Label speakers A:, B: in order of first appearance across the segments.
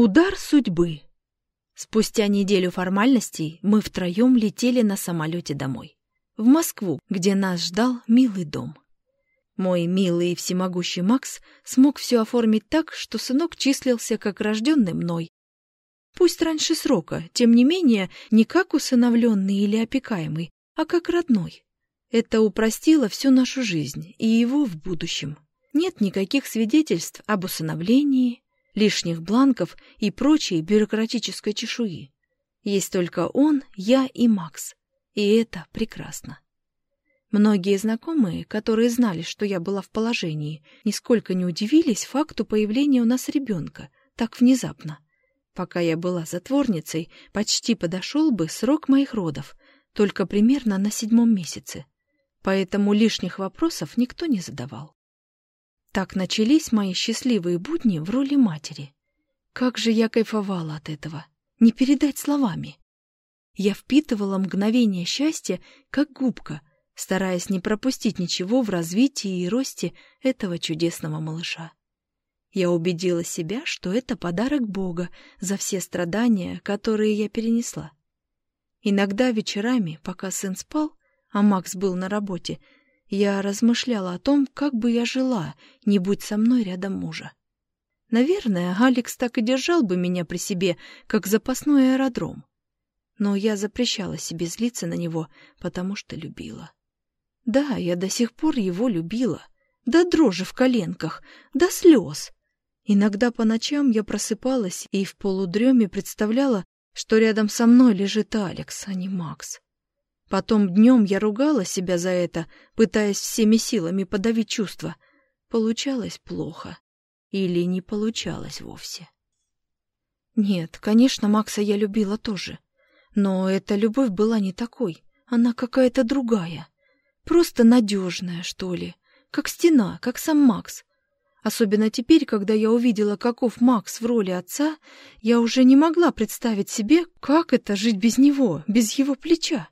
A: Удар судьбы. Спустя неделю формальностей мы втроем летели на самолете домой. В Москву, где нас ждал милый дом. Мой милый и всемогущий Макс смог все оформить так, что сынок числился как рожденный мной. Пусть раньше срока, тем не менее, не как усыновленный или опекаемый, а как родной. Это упростило всю нашу жизнь и его в будущем. Нет никаких свидетельств об усыновлении, лишних бланков и прочей бюрократической чешуи. Есть только он, я и Макс. И это прекрасно. Многие знакомые, которые знали, что я была в положении, нисколько не удивились факту появления у нас ребенка так внезапно. Пока я была затворницей, почти подошел бы срок моих родов, только примерно на седьмом месяце. Поэтому лишних вопросов никто не задавал. Так начались мои счастливые будни в роли матери. Как же я кайфовала от этого! Не передать словами. Я впитывала мгновение счастья, как губка, стараясь не пропустить ничего в развитии и росте этого чудесного малыша. Я убедила себя, что это подарок Бога за все страдания, которые я перенесла. Иногда вечерами, пока сын спал, а Макс был на работе, я размышляла о том, как бы я жила, не будь со мной рядом мужа. Наверное, Алекс так и держал бы меня при себе, как запасной аэродром. Но я запрещала себе злиться на него, потому что любила. Да, я до сих пор его любила. До дрожи в коленках, до слез. Иногда по ночам я просыпалась и в полудреме представляла, что рядом со мной лежит Алекс, а не Макс. Потом днем я ругала себя за это, пытаясь всеми силами подавить чувства. Получалось плохо. Или не получалось вовсе. Нет, конечно, Макса я любила тоже. Но эта любовь была не такой. Она какая-то другая. Просто надежная, что ли. Как стена, как сам Макс. Особенно теперь, когда я увидела, каков Макс в роли отца, я уже не могла представить себе, как это жить без него, без его плеча.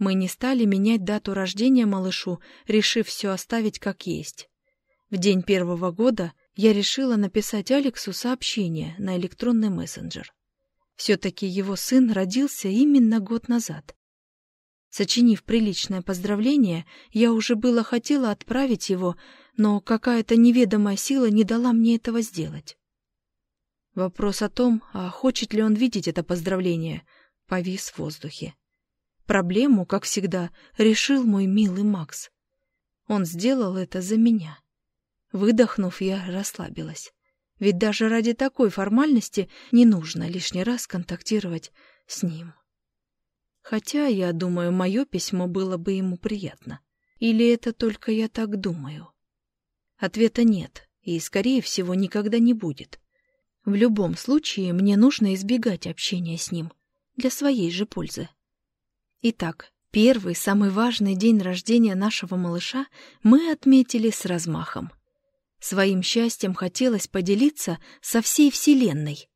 A: Мы не стали менять дату рождения малышу, решив все оставить как есть. В день первого года я решила написать Алексу сообщение на электронный мессенджер. Все-таки его сын родился именно год назад. Сочинив приличное поздравление, я уже было хотела отправить его, но какая-то неведомая сила не дала мне этого сделать. Вопрос о том, а хочет ли он видеть это поздравление, повис в воздухе. Проблему, как всегда, решил мой милый Макс. Он сделал это за меня. Выдохнув, я расслабилась. Ведь даже ради такой формальности не нужно лишний раз контактировать с ним. Хотя, я думаю, мое письмо было бы ему приятно. Или это только я так думаю? Ответа нет, и, скорее всего, никогда не будет. В любом случае, мне нужно избегать общения с ним для своей же пользы. Итак, первый, самый важный день рождения нашего малыша мы отметили с размахом. Своим счастьем хотелось поделиться со всей Вселенной.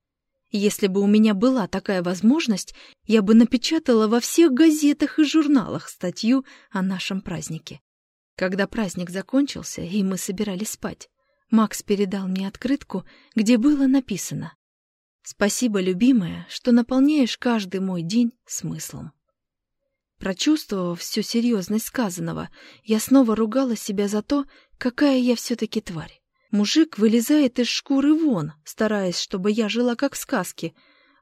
A: Если бы у меня была такая возможность, я бы напечатала во всех газетах и журналах статью о нашем празднике. Когда праздник закончился, и мы собирались спать, Макс передал мне открытку, где было написано «Спасибо, любимая, что наполняешь каждый мой день смыслом». Прочувствовав всю серьезность сказанного, я снова ругала себя за то, какая я все-таки тварь. Мужик вылезает из шкуры вон, стараясь, чтобы я жила как в сказке,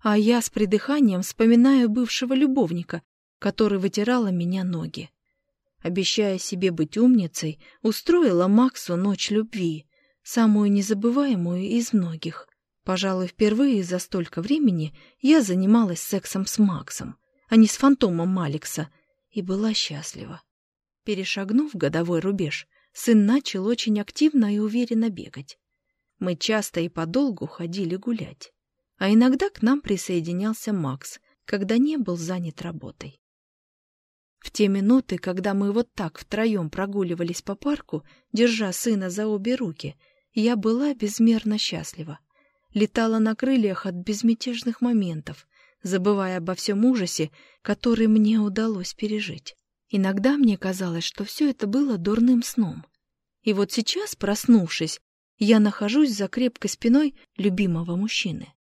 A: а я с придыханием вспоминаю бывшего любовника, который вытирала меня ноги. Обещая себе быть умницей, устроила Максу ночь любви, самую незабываемую из многих. Пожалуй, впервые за столько времени я занималась сексом с Максом а не с фантомом Алекса, и была счастлива. Перешагнув годовой рубеж, сын начал очень активно и уверенно бегать. Мы часто и подолгу ходили гулять. А иногда к нам присоединялся Макс, когда не был занят работой. В те минуты, когда мы вот так втроем прогуливались по парку, держа сына за обе руки, я была безмерно счастлива. Летала на крыльях от безмятежных моментов, забывая обо всем ужасе, который мне удалось пережить. Иногда мне казалось, что все это было дурным сном. И вот сейчас, проснувшись, я нахожусь за крепкой спиной любимого мужчины.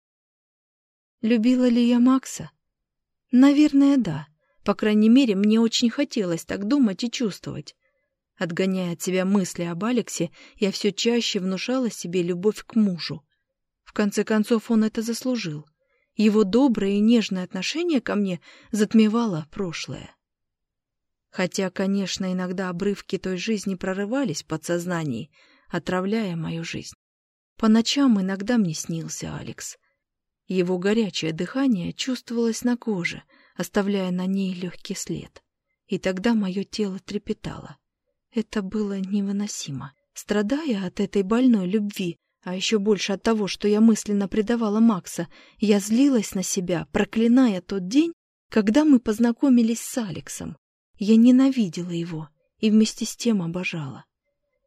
A: Любила ли я Макса? Наверное, да. По крайней мере, мне очень хотелось так думать и чувствовать. Отгоняя от себя мысли об Алексе, я все чаще внушала себе любовь к мужу. В конце концов, он это заслужил. Его доброе и нежное отношение ко мне затмевало прошлое. Хотя, конечно, иногда обрывки той жизни прорывались в подсознании, отравляя мою жизнь. По ночам иногда мне снился Алекс. Его горячее дыхание чувствовалось на коже, оставляя на ней легкий след. И тогда мое тело трепетало. Это было невыносимо. Страдая от этой больной любви, а еще больше от того, что я мысленно предавала Макса, я злилась на себя, проклиная тот день, когда мы познакомились с Алексом. Я ненавидела его и вместе с тем обожала.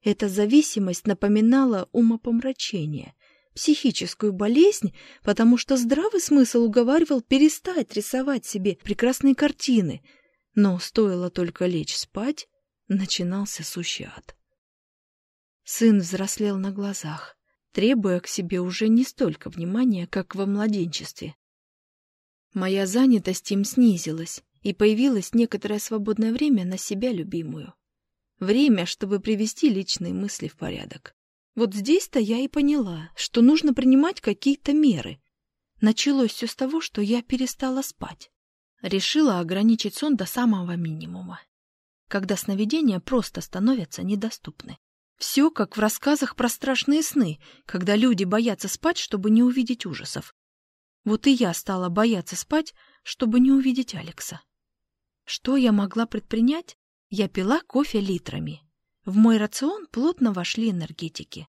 A: Эта зависимость напоминала умопомрачение, психическую болезнь, потому что здравый смысл уговаривал перестать рисовать себе прекрасные картины, но стоило только лечь спать, начинался сущий ад. Сын взрослел на глазах, требуя к себе уже не столько внимания, как во младенчестве. Моя занятость им снизилась, и появилось некоторое свободное время на себя любимую. Время, чтобы привести личные мысли в порядок. Вот здесь-то я и поняла, что нужно принимать какие-то меры. Началось все с того, что я перестала спать. Решила ограничить сон до самого минимума, когда сновидения просто становятся недоступны. Все как в рассказах про страшные сны, когда люди боятся спать, чтобы не увидеть ужасов. Вот и я стала бояться спать, чтобы не увидеть Алекса. Что я могла предпринять? Я пила кофе литрами. В мой рацион плотно вошли энергетики.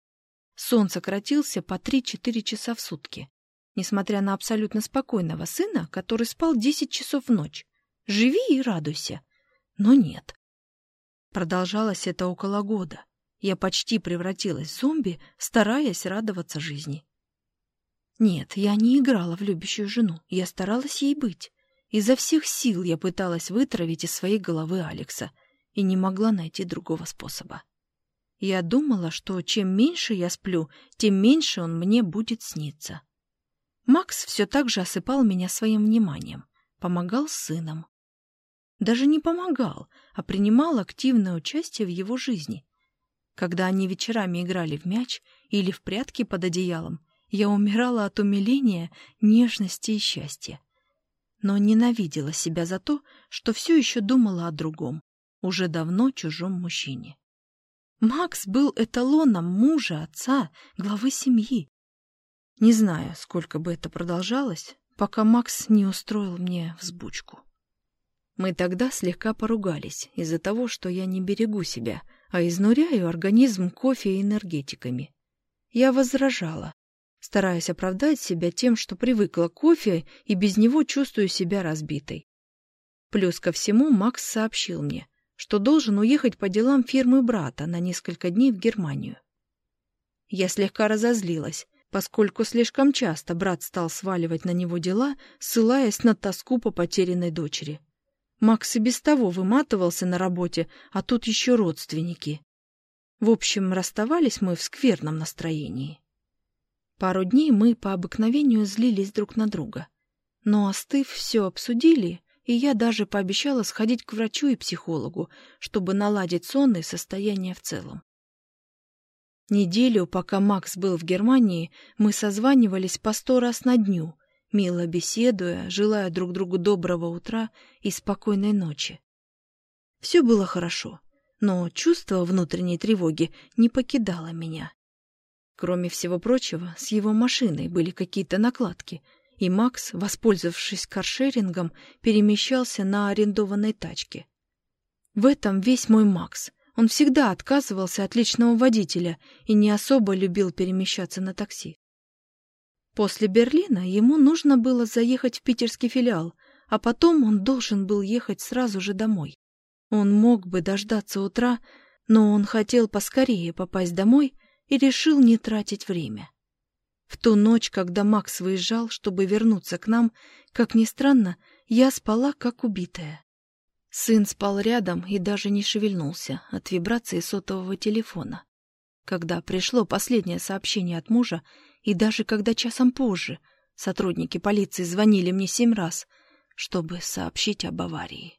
A: Сон сократился по 3-4 часа в сутки. Несмотря на абсолютно спокойного сына, который спал 10 часов в ночь. Живи и радуйся. Но нет. Продолжалось это около года. Я почти превратилась в зомби, стараясь радоваться жизни. Нет, я не играла в любящую жену, я старалась ей быть. Изо всех сил я пыталась вытравить из своей головы Алекса и не могла найти другого способа. Я думала, что чем меньше я сплю, тем меньше он мне будет сниться. Макс все так же осыпал меня своим вниманием, помогал сыном. Даже не помогал, а принимал активное участие в его жизни, когда они вечерами играли в мяч или в прятки под одеялом, я умирала от умиления, нежности и счастья. Но ненавидела себя за то, что все еще думала о другом, уже давно чужом мужчине. Макс был эталоном мужа, отца, главы семьи. Не знаю, сколько бы это продолжалось, пока Макс не устроил мне взбучку. Мы тогда слегка поругались из-за того, что я не берегу себя — а изнуряю организм кофе и энергетиками. Я возражала, стараясь оправдать себя тем, что привыкла к кофе и без него чувствую себя разбитой. Плюс ко всему Макс сообщил мне, что должен уехать по делам фирмы брата на несколько дней в Германию. Я слегка разозлилась, поскольку слишком часто брат стал сваливать на него дела, ссылаясь на тоску по потерянной дочери. Макс и без того выматывался на работе, а тут еще родственники. В общем, расставались мы в скверном настроении. Пару дней мы по обыкновению злились друг на друга. Но, остыв, все обсудили, и я даже пообещала сходить к врачу и психологу, чтобы наладить сон и состояние в целом. Неделю, пока Макс был в Германии, мы созванивались по сто раз на дню, мило беседуя, желая друг другу доброго утра и спокойной ночи. Все было хорошо, но чувство внутренней тревоги не покидало меня. Кроме всего прочего, с его машиной были какие-то накладки, и Макс, воспользовавшись каршерингом, перемещался на арендованной тачке. В этом весь мой Макс. Он всегда отказывался от личного водителя и не особо любил перемещаться на такси. После Берлина ему нужно было заехать в питерский филиал, а потом он должен был ехать сразу же домой. Он мог бы дождаться утра, но он хотел поскорее попасть домой и решил не тратить время. В ту ночь, когда Макс выезжал, чтобы вернуться к нам, как ни странно, я спала как убитая. Сын спал рядом и даже не шевельнулся от вибрации сотового телефона. Когда пришло последнее сообщение от мужа, и даже когда часом позже Сотрудники полиции звонили мне семь раз, чтобы сообщить об аварии.